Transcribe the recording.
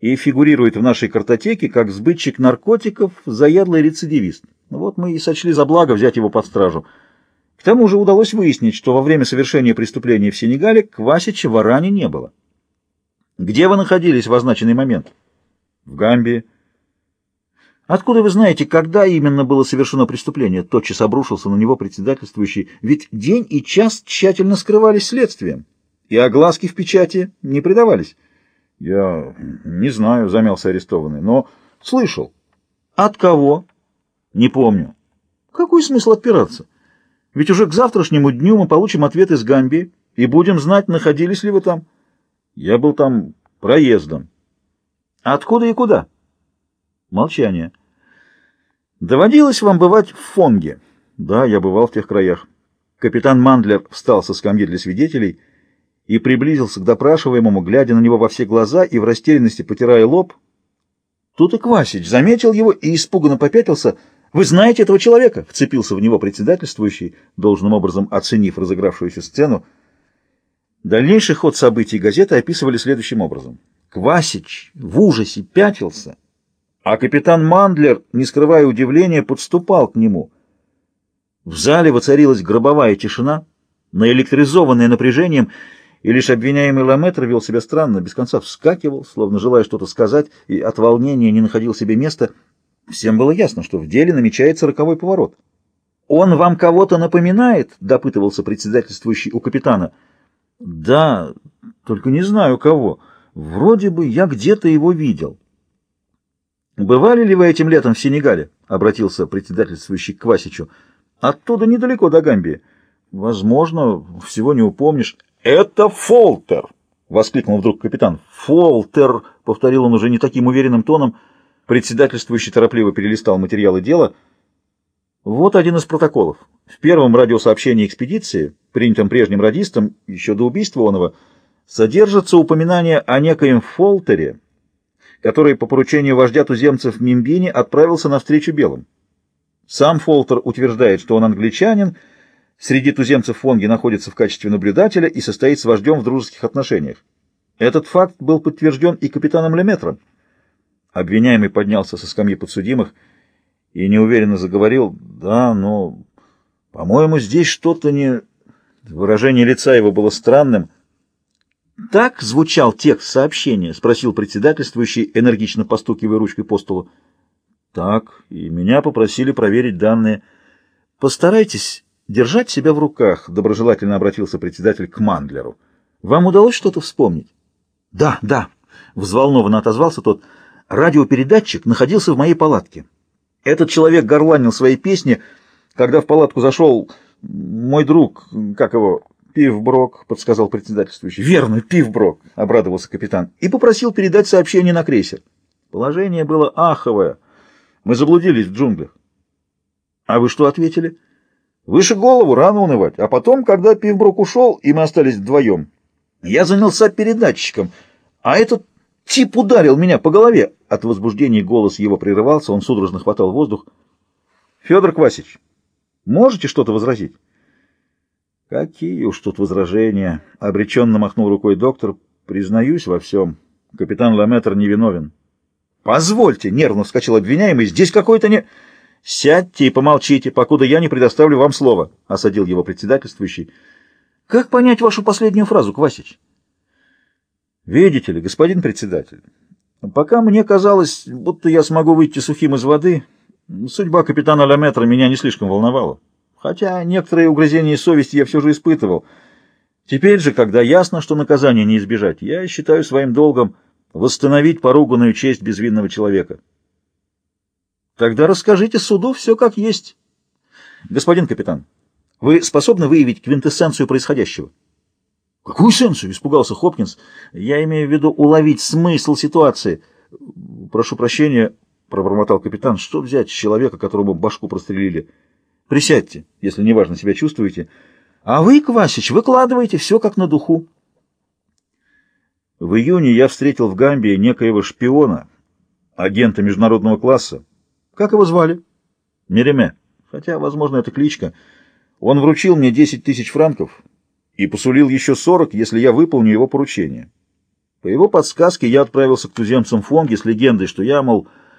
и фигурирует в нашей картотеке как сбытчик наркотиков, заядлый рецидивист. Ну вот мы и сочли за благо взять его под стражу. К тому же удалось выяснить, что во время совершения преступления в Сенегале Квасича в Аране не было. Где вы находились в означенный момент? В Гамбии. Откуда вы знаете, когда именно было совершено преступление? Тотчас обрушился на него председательствующий. Ведь день и час тщательно скрывались следствием, и огласки в печати не придавались. Я не знаю, замялся арестованный, но слышал. От кого? Не помню. Какой смысл отпираться? Ведь уже к завтрашнему дню мы получим ответ из Гамбии и будем знать, находились ли вы там. Я был там проездом. Откуда и куда? Молчание. Доводилось вам бывать в Фонге? Да, я бывал в тех краях. Капитан Мандлер встал со скамьи для свидетелей и приблизился к допрашиваемому, глядя на него во все глаза и в растерянности потирая лоб. Тут и Квасич заметил его и испуганно попятился — «Вы знаете этого человека?» — вцепился в него председательствующий, должным образом оценив разыгравшуюся сцену. Дальнейший ход событий газеты описывали следующим образом. Квасич в ужасе пятился, а капитан Мандлер, не скрывая удивления, подступал к нему. В зале воцарилась гробовая тишина, наэлектризованная напряжением, и лишь обвиняемый Ламетр вел себя странно, без конца вскакивал, словно желая что-то сказать, и от волнения не находил себе места — Всем было ясно, что в деле намечается роковой поворот. «Он вам кого-то напоминает?» — допытывался председательствующий у капитана. «Да, только не знаю кого. Вроде бы я где-то его видел». «Бывали ли вы этим летом в Сенегале?» — обратился председательствующий к Квасичу. «Оттуда недалеко до Гамбии. Возможно, всего не упомнишь». «Это Фолтер!» — воскликнул вдруг капитан. «Фолтер!» — повторил он уже не таким уверенным тоном — Председательствующий торопливо перелистал материалы дела. Вот один из протоколов. В первом радиосообщении экспедиции, принятом прежним радистом, еще до убийства Онова, содержится упоминание о некоем Фолтере, который по поручению вождя туземцев Мимбини отправился навстречу белым. Сам Фолтер утверждает, что он англичанин, среди туземцев Фонги находится в качестве наблюдателя и состоит с вождем в дружеских отношениях. Этот факт был подтвержден и капитаном Леметром. Обвиняемый поднялся со скамьи подсудимых и неуверенно заговорил. «Да, но, по-моему, здесь что-то не...» Выражение лица его было странным. «Так звучал текст сообщения?» — спросил председательствующий, энергично постукивая ручкой по столу. «Так, и меня попросили проверить данные. Постарайтесь держать себя в руках», — доброжелательно обратился председатель к Мандлеру. «Вам удалось что-то вспомнить?» «Да, да», — взволнованно отозвался тот, — радиопередатчик находился в моей палатке. Этот человек горланил свои песни, когда в палатку зашел мой друг, как его, Пивброк, подсказал председательствующий. Верно, Пивброк, обрадовался капитан, и попросил передать сообщение на крейсер. Положение было аховое. Мы заблудились в джунглях. А вы что ответили? Выше голову, рано унывать. А потом, когда Пивброк ушел, и мы остались вдвоем, я занялся передатчиком, а этот Тип ударил меня по голове. От возбуждения голос его прерывался, он судорожно хватал воздух. Федор Квасич, можете что-то возразить? Какие уж тут возражения, обреченно махнул рукой доктор. Признаюсь во всем. Капитан Ламетр невиновен. Позвольте, нервно вскочил обвиняемый, здесь какой-то не... Сядьте и помолчите, покуда я не предоставлю вам слово, осадил его председательствующий. Как понять вашу последнюю фразу, Квасич? Видите ли, господин председатель, пока мне казалось, будто я смогу выйти сухим из воды, судьба капитана Ламетра меня не слишком волновала. Хотя некоторые угрызения совести я все же испытывал. Теперь же, когда ясно, что наказание не избежать, я считаю своим долгом восстановить поруганную честь безвинного человека. Тогда расскажите суду все как есть. Господин капитан, вы способны выявить квинтэссенцию происходящего? «Какую сенсу?» — испугался Хопкинс. «Я имею в виду уловить смысл ситуации». «Прошу прощения», — пробормотал капитан, — «что взять с человека, которому башку прострелили? Присядьте, если неважно себя чувствуете. А вы, Квасич, выкладывайте все как на духу». В июне я встретил в Гамбии некоего шпиона, агента международного класса. Как его звали? Мереме. Хотя, возможно, это кличка. Он вручил мне 10 тысяч франков и посулил еще сорок, если я выполню его поручение. По его подсказке я отправился к туземцам Фонги с легендой, что я, мол,